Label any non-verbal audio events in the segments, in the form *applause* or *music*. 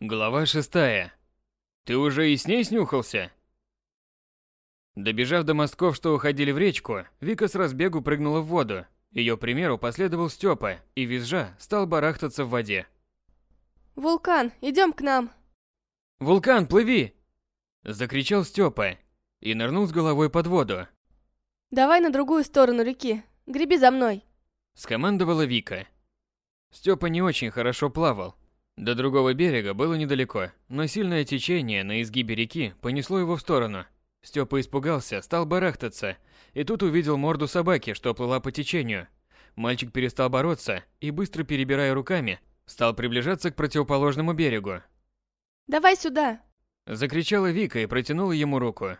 Глава шестая. Ты уже и с ней снюхался? Добежав до мостков, что уходили в речку, Вика с разбегу прыгнула в воду. Ее примеру последовал Степа и визжа стал барахтаться в воде. Вулкан, идем к нам. «Вулкан, плыви!» Закричал Степа и нырнул с головой под воду. Давай на другую сторону реки. Греби за мной. Скомандовала Вика. Степа не очень хорошо плавал, до другого берега было недалеко, но сильное течение на изгибе реки понесло его в сторону. Степа испугался, стал барахтаться, и тут увидел морду собаки, что плыла по течению. Мальчик перестал бороться и, быстро перебирая руками, стал приближаться к противоположному берегу. «Давай сюда!» Закричала Вика и протянула ему руку.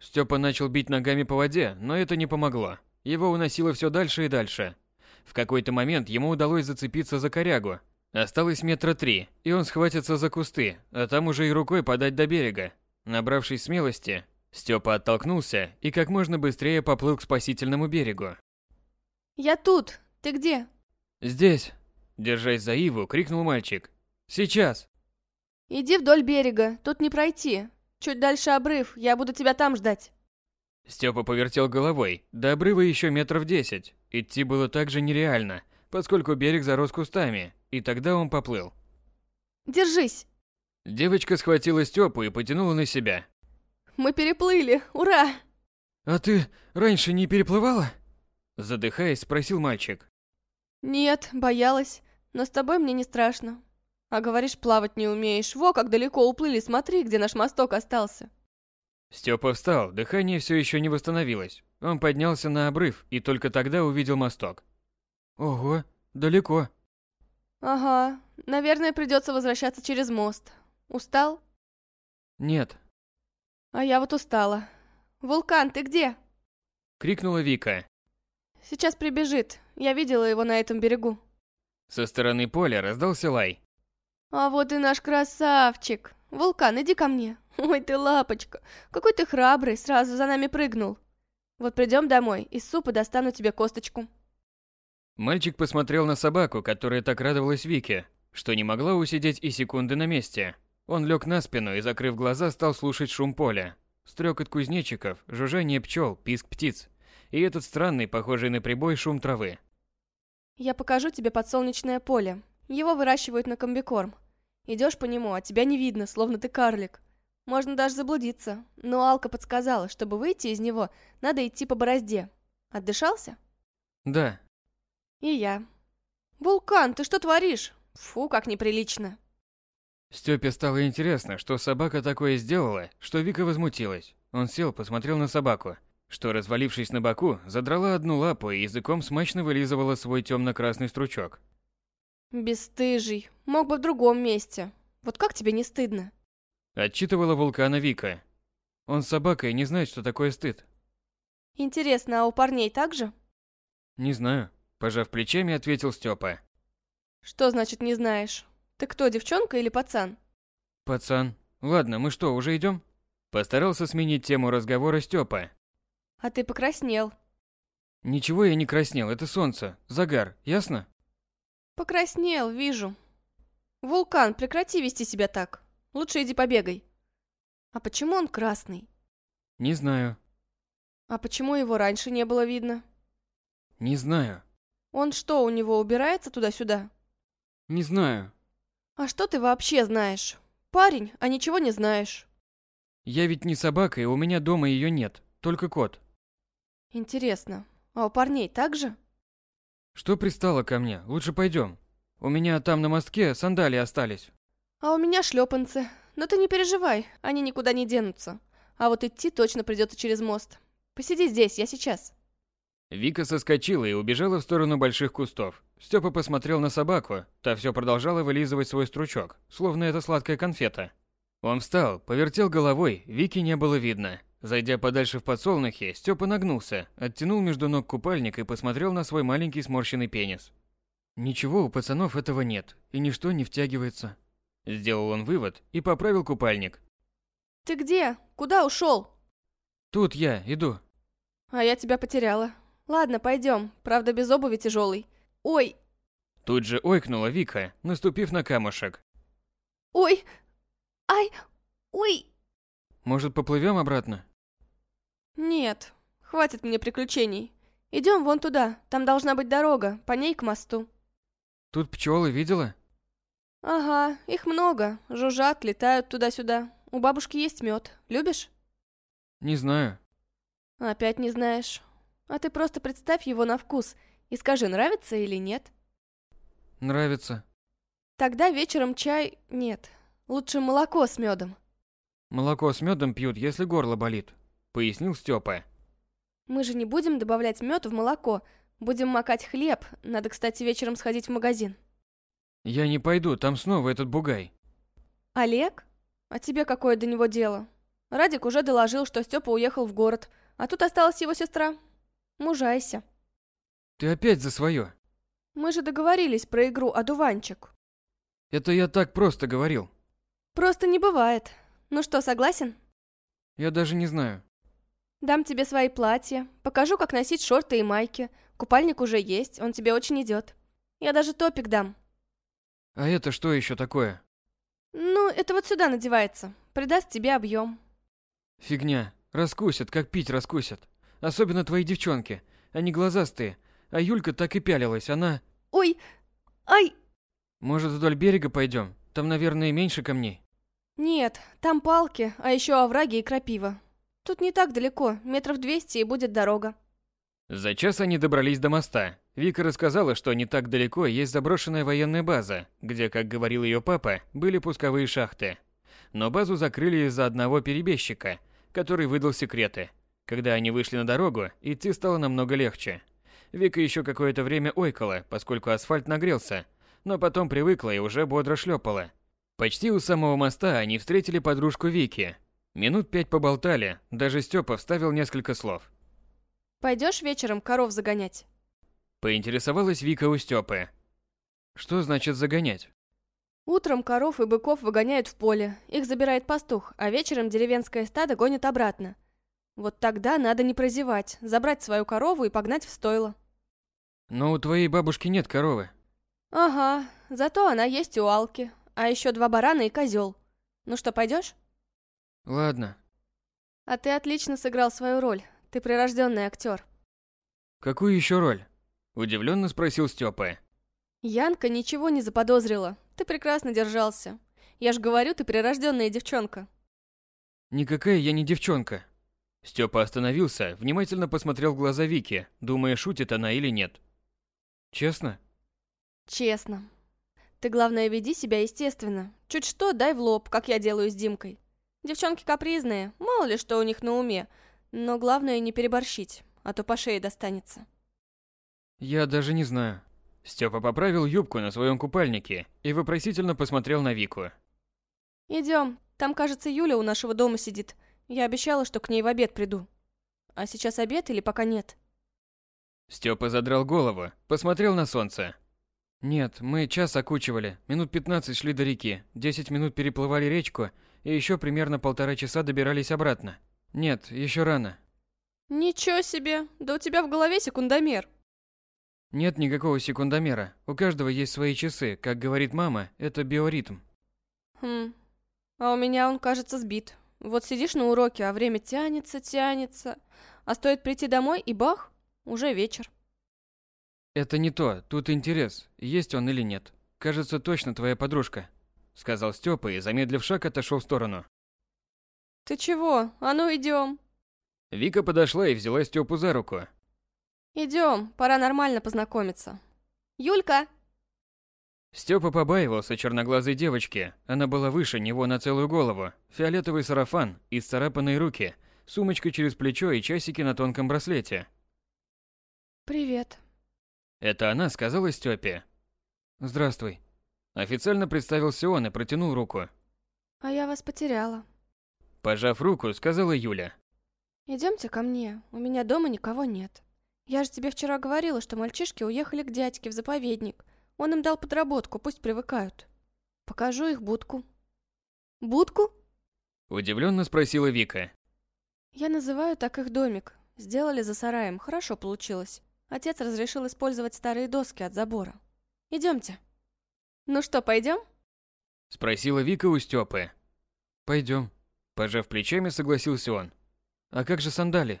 Степа начал бить ногами по воде, но это не помогло. Его уносило все дальше и дальше. В какой-то момент ему удалось зацепиться за корягу, Осталось метра три, и он схватится за кусты, а там уже и рукой подать до берега. Набравшись смелости, Степа оттолкнулся и как можно быстрее поплыл к спасительному берегу. «Я тут! Ты где?» «Здесь!» Держась за Иву, крикнул мальчик. «Сейчас!» «Иди вдоль берега, тут не пройти. Чуть дальше обрыв, я буду тебя там ждать». Степа повертел головой, до обрыва еще метров десять. Идти было так же нереально, поскольку берег зарос кустами, и тогда он поплыл. Держись. Девочка схватила Степу и потянула на себя. Мы переплыли, ура! А ты раньше не переплывала? Задыхаясь, спросил мальчик. Нет, боялась, но с тобой мне не страшно. А говоришь, плавать не умеешь. Во, как далеко уплыли, смотри, где наш мосток остался. Степа встал, дыхание все еще не восстановилось. Он поднялся на обрыв и только тогда увидел мосток. Ого, далеко. Ага, наверное, придется возвращаться через мост. Устал? Нет. А я вот устала. Вулкан, ты где? Крикнула Вика. Сейчас прибежит. Я видела его на этом берегу. Со стороны поля раздался лай. А вот и наш красавчик. Вулкан, иди ко мне. *laughs* Ой, ты лапочка. Какой ты храбрый, сразу за нами прыгнул. Вот придем домой, из супа достану тебе косточку. Мальчик посмотрел на собаку, которая так радовалась Вике, что не могла усидеть и секунды на месте. Он лег на спину и, закрыв глаза, стал слушать шум поля. Стрекот кузнечиков, жужжание пчел, писк птиц. И этот странный, похожий на прибой, шум травы. «Я покажу тебе подсолнечное поле. Его выращивают на комбикорм. Идешь по нему, а тебя не видно, словно ты карлик. Можно даже заблудиться. Но Алка подсказала, чтобы выйти из него, надо идти по борозде. Отдышался? Да, и я. Вулкан, ты что творишь? Фу, как неприлично. Степе стало интересно, что собака такое сделала, что Вика возмутилась. Он сел, посмотрел на собаку, что, развалившись на боку, задрала одну лапу и языком смачно вылизывала свой темно-красный стручок. Бесстыжий. Мог бы в другом месте. Вот как тебе не стыдно? Отчитывала вулкана Вика. Он с собакой не знает, что такое стыд. Интересно, а у парней так же? Не знаю. Пожав плечами, ответил Степа. Что значит не знаешь? Ты кто, девчонка или пацан? Пацан. Ладно, мы что, уже идем? Постарался сменить тему разговора Степа. А ты покраснел. Ничего я не краснел, это солнце, загар, ясно? Покраснел, вижу. Вулкан, прекрати вести себя так. Лучше иди побегай. А почему он красный? Не знаю. А почему его раньше не было видно? Не знаю. Он что, у него убирается туда-сюда? Не знаю. А что ты вообще знаешь? Парень, а ничего не знаешь. Я ведь не собака, и у меня дома ее нет, только кот. Интересно, а у парней так же? Что пристало ко мне? Лучше пойдем. У меня там на мостке сандалии остались. А у меня шлепанцы. Но ты не переживай, они никуда не денутся. А вот идти точно придется через мост. Посиди здесь, я сейчас. Вика соскочила и убежала в сторону больших кустов. Степа посмотрел на собаку, та все продолжала вылизывать свой стручок, словно это сладкая конфета. Он встал, повертел головой, Вики не было видно. Зайдя подальше в подсолнухи, Степа нагнулся, оттянул между ног купальник и посмотрел на свой маленький сморщенный пенис. Ничего у пацанов этого нет, и ничто не втягивается. Сделал он вывод и поправил купальник. Ты где? Куда ушел? Тут я, иду. А я тебя потеряла. Ладно, пойдем. Правда, без обуви тяжелый. Ой! Тут же ойкнула Вика, наступив на камушек. Ой! Ай! Ой! Может, поплывем обратно? Нет, хватит мне приключений. Идем вон туда, там должна быть дорога, по ней к мосту. Тут пчелы видела? Ага, их много, жужжат, летают туда-сюда. У бабушки есть мед. Любишь? Не знаю. Опять не знаешь. А ты просто представь его на вкус и скажи, нравится или нет. Нравится. Тогда вечером чай нет. Лучше молоко с медом. Молоко с медом пьют, если горло болит, пояснил Степа. Мы же не будем добавлять мед в молоко. Будем макать хлеб. Надо, кстати, вечером сходить в магазин. Я не пойду, там снова этот бугай. Олег? А тебе какое до него дело? Радик уже доложил, что Степа уехал в город, а тут осталась его сестра. Мужайся. Ты опять за свое. Мы же договорились про игру «Одуванчик». Это я так просто говорил. Просто не бывает. Ну что, согласен? Я даже не знаю. Дам тебе свои платья, покажу, как носить шорты и майки. Купальник уже есть, он тебе очень идет. Я даже топик дам. А это что еще такое? Ну, это вот сюда надевается. Придаст тебе объем. Фигня. Раскусят, как пить раскусят. Особенно твои девчонки. Они глазастые. А Юлька так и пялилась, она... Ой! Ай! Может, вдоль берега пойдем? Там, наверное, меньше камней. Нет, там палки, а еще овраги и крапива. Тут не так далеко, метров двести и будет дорога. За час они добрались до моста. Вика рассказала, что не так далеко есть заброшенная военная база, где, как говорил ее папа, были пусковые шахты. Но базу закрыли из-за одного перебежчика, который выдал секреты. Когда они вышли на дорогу, идти стало намного легче. Вика еще какое-то время ойкала, поскольку асфальт нагрелся, но потом привыкла и уже бодро шлепала. Почти у самого моста они встретили подружку Вики. Минут пять поболтали, даже Степа вставил несколько слов. Пойдешь вечером коров загонять? Поинтересовалась Вика у Степы. Что значит загонять? Утром коров и быков выгоняют в поле, их забирает пастух, а вечером деревенское стадо гонит обратно. Вот тогда надо не прозевать, забрать свою корову и погнать в стойло. Но у твоей бабушки нет коровы. Ага, зато она есть у Алки, а еще два барана и козел. Ну что, пойдешь? Ладно. А ты отлично сыграл свою роль. Ты прирожденный актер. Какую еще роль? Удивленно спросил Степа. Янка ничего не заподозрила. Ты прекрасно держался. Я ж говорю, ты прирожденная девчонка. Никакая я не девчонка. Степа остановился, внимательно посмотрел в глаза Вики, думая, шутит она или нет. Честно? Честно. Ты, главное, веди себя естественно. Чуть что, дай в лоб, как я делаю с Димкой. Девчонки капризные, мало ли что у них на уме. Но главное не переборщить, а то по шее достанется. Я даже не знаю. Степа поправил юбку на своем купальнике и вопросительно посмотрел на Вику. Идем, там, кажется, Юля у нашего дома сидит. Я обещала, что к ней в обед приду. А сейчас обед или пока нет? Степа задрал голову, посмотрел на солнце. Нет, мы час окучивали, минут 15 шли до реки, 10 минут переплывали речку и еще примерно полтора часа добирались обратно. Нет, еще рано. Ничего себе, да у тебя в голове секундомер. Нет никакого секундомера. У каждого есть свои часы. Как говорит мама, это биоритм. Хм. А у меня он, кажется, сбит. Вот сидишь на уроке, а время тянется, тянется. А стоит прийти домой, и бах, уже вечер. Это не то, тут интерес, есть он или нет. Кажется, точно твоя подружка, сказал Степа и, замедлив шаг, отошел в сторону. Ты чего? А ну идем. Вика подошла и взяла Степу за руку. Идем, пора нормально познакомиться. Юлька! Степа побаивался черноглазой девочки. Она была выше него на целую голову. Фиолетовый сарафан, исцарапанные руки, сумочка через плечо и часики на тонком браслете. Привет. Это она сказала Степе. Здравствуй. Официально представился он и протянул руку. А я вас потеряла. Пожав руку, сказала Юля. Идемте ко мне, у меня дома никого нет. Я же тебе вчера говорила, что мальчишки уехали к дядьке в заповедник. Он им дал подработку, пусть привыкают. Покажу их будку. Будку? Удивленно спросила Вика. Я называю так их домик. Сделали за сараем, хорошо получилось. Отец разрешил использовать старые доски от забора. Идемте. Ну что, пойдем? Спросила Вика у Стёпы. Пойдем. Пожав плечами, согласился он. А как же сандали?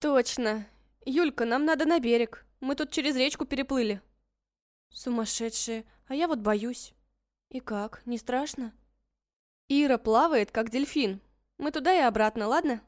Точно. Юлька, нам надо на берег. Мы тут через речку переплыли. Сумасшедшие, а я вот боюсь. И как, не страшно? Ира плавает, как дельфин. Мы туда и обратно, ладно?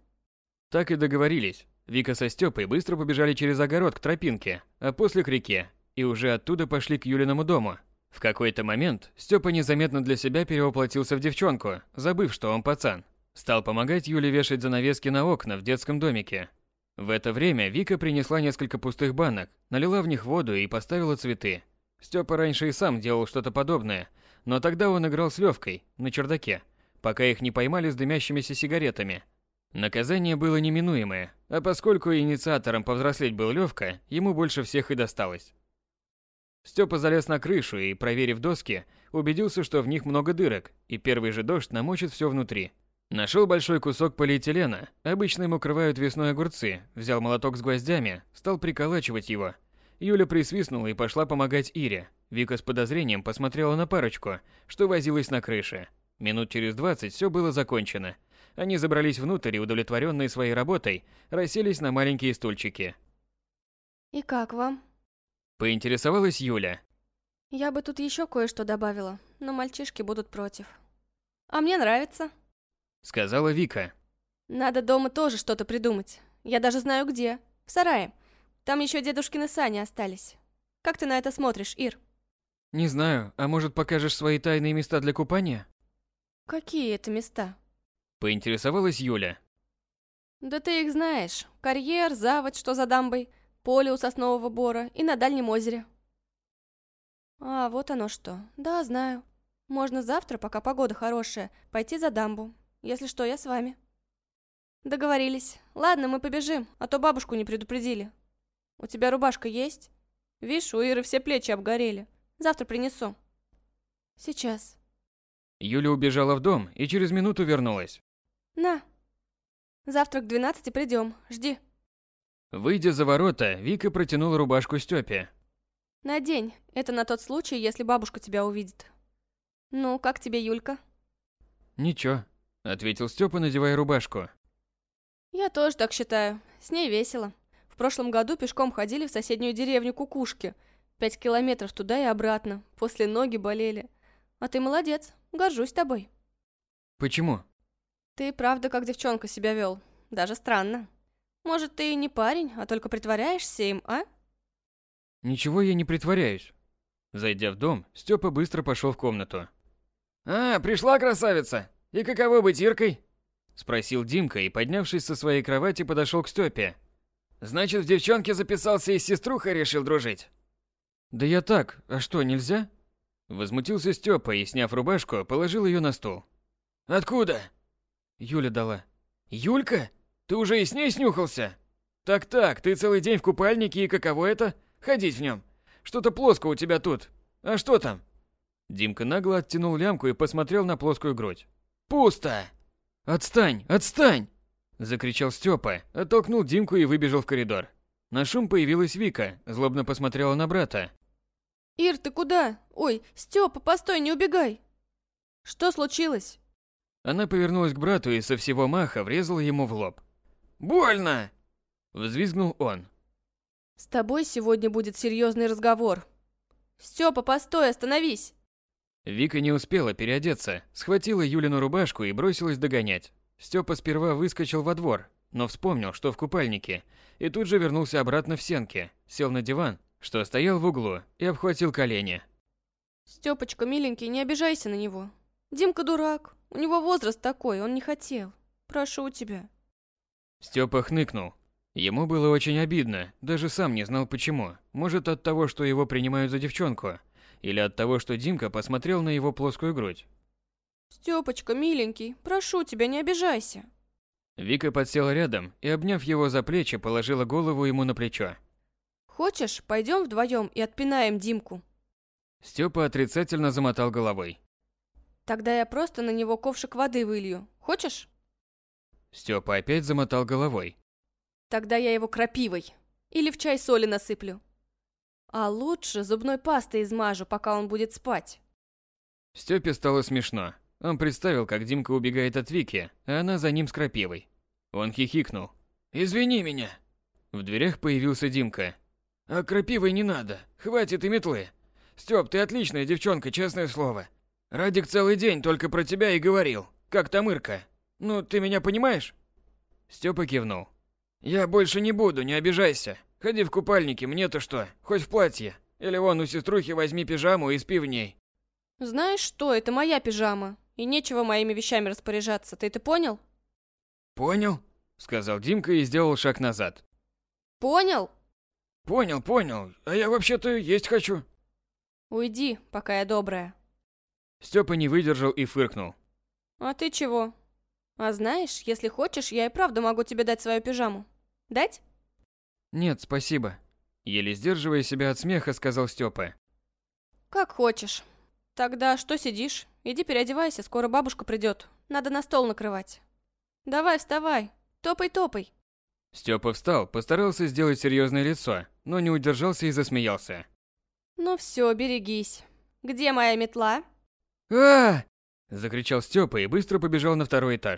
Так и договорились. Вика со Стёпой быстро побежали через огород к тропинке, а после к реке, и уже оттуда пошли к Юлиному дому. В какой-то момент Стёпа незаметно для себя перевоплотился в девчонку, забыв, что он пацан. Стал помогать Юле вешать занавески на окна в детском домике. В это время Вика принесла несколько пустых банок, налила в них воду и поставила цветы. Стёпа раньше и сам делал что-то подобное, но тогда он играл с Левкой на чердаке, пока их не поймали с дымящимися сигаретами. Наказание было неминуемое, а поскольку инициатором повзрослеть был Левка, ему больше всех и досталось. Степа залез на крышу и, проверив доски, убедился, что в них много дырок, и первый же дождь намочит все внутри. Нашел большой кусок полиэтилена, обычно им укрывают весной огурцы, взял молоток с гвоздями, стал приколачивать его. Юля присвистнула и пошла помогать Ире. Вика с подозрением посмотрела на парочку, что возилась на крыше. Минут через двадцать все было закончено. Они забрались внутрь и, удовлетворенные своей работой, расселись на маленькие стульчики. И как вам? Поинтересовалась Юля. Я бы тут еще кое-что добавила, но мальчишки будут против. А мне нравится. Сказала Вика. Надо дома тоже что-то придумать. Я даже знаю где. В сарае. Там еще дедушкины сани остались. Как ты на это смотришь, Ир? Не знаю, а может покажешь свои тайные места для купания? Какие это места? Поинтересовалась Юля. Да ты их знаешь. Карьер, заводь, что за дамбой поле у соснового бора и на дальнем озере. А, вот оно что. Да, знаю. Можно завтра, пока погода хорошая, пойти за дамбу. Если что, я с вами. Договорились. Ладно, мы побежим, а то бабушку не предупредили. У тебя рубашка есть? Видишь, у Иры все плечи обгорели. Завтра принесу. Сейчас. Юля убежала в дом и через минуту вернулась. На. Завтра к двенадцати придем. Жди. Выйдя за ворота, Вика протянула рубашку Стёпе. «Надень. Это на тот случай, если бабушка тебя увидит. Ну, как тебе, Юлька?» «Ничего», — ответил Стёпа, надевая рубашку. «Я тоже так считаю. С ней весело. В прошлом году пешком ходили в соседнюю деревню Кукушки. Пять километров туда и обратно. После ноги болели. А ты молодец. Горжусь тобой». «Почему?» «Ты правда как девчонка себя вел. Даже странно». Может, ты и не парень, а только притворяешься им, а? Ничего я не притворяюсь. Зайдя в дом, Степа быстро пошел в комнату. «А, пришла красавица! И каково быть Иркой?» Спросил Димка и, поднявшись со своей кровати, подошел к Степе. «Значит, в девчонке записался и с сеструхой решил дружить?» «Да я так, а что, нельзя?» Возмутился Степа и, сняв рубашку, положил ее на стол. «Откуда?» Юля дала. «Юлька? Ты уже и с ней снюхался? Так-так, ты целый день в купальнике, и каково это? Ходить в нем. Что-то плоско у тебя тут. А что там? Димка нагло оттянул лямку и посмотрел на плоскую грудь. Пусто! Отстань, отстань! Закричал Степа, оттолкнул Димку и выбежал в коридор. На шум появилась Вика, злобно посмотрела на брата. «Ир, ты куда? Ой, Степа, постой, не убегай!» «Что случилось?» Она повернулась к брату и со всего маха врезала ему в лоб. Больно!» Взвизгнул он. «С тобой сегодня будет серьезный разговор. Степа, постой, остановись!» Вика не успела переодеться, схватила Юлину рубашку и бросилась догонять. Степа сперва выскочил во двор, но вспомнил, что в купальнике, и тут же вернулся обратно в сенке, сел на диван, что стоял в углу, и обхватил колени. Степочка, миленький, не обижайся на него. Димка дурак, у него возраст такой, он не хотел. Прошу тебя. Степа хныкнул. Ему было очень обидно, даже сам не знал почему. Может от того, что его принимают за девчонку, или от того, что Димка посмотрел на его плоскую грудь. Степочка, миленький, прошу тебя, не обижайся. Вика подсела рядом и, обняв его за плечи, положила голову ему на плечо. Хочешь, пойдем вдвоем и отпинаем Димку? Степа отрицательно замотал головой. Тогда я просто на него ковшик воды вылью. Хочешь? Степа опять замотал головой. Тогда я его крапивой. Или в чай соли насыплю. А лучше зубной пастой измажу, пока он будет спать. Стёпе стало смешно. Он представил, как Димка убегает от Вики, а она за ним с крапивой. Он хихикнул. «Извини меня!» В дверях появился Димка. «А крапивой не надо, хватит и метлы. Стёп, ты отличная девчонка, честное слово. Радик целый день только про тебя и говорил. Как там Ирка? Ну, ты меня понимаешь?» Стёпа кивнул. «Я больше не буду, не обижайся. Ходи в купальнике, мне-то что, хоть в платье. Или вон у сеструхи возьми пижаму и спи в ней». Знаешь что, это моя пижама. И нечего моими вещами распоряжаться, ты это понял? «Понял», — сказал Димка и сделал шаг назад. Понял? «Понял, понял. А я вообще-то есть хочу». Уйди, пока я добрая. Стёпа не выдержал и фыркнул. А ты чего? А знаешь, если хочешь, я и правда могу тебе дать свою пижаму. Дать? «Нет, спасибо», — еле сдерживая себя от смеха, сказал Стёпа. Как хочешь. Тогда что сидишь? Иди переодевайся, скоро бабушка придет. Надо на стол накрывать. Давай, вставай. Топай-топай. Стёпа встал, постарался сделать серьезное лицо, но не удержался и засмеялся. Ну все, берегись. Где моя метла? а закричал Стёпа и быстро побежал на второй этаж.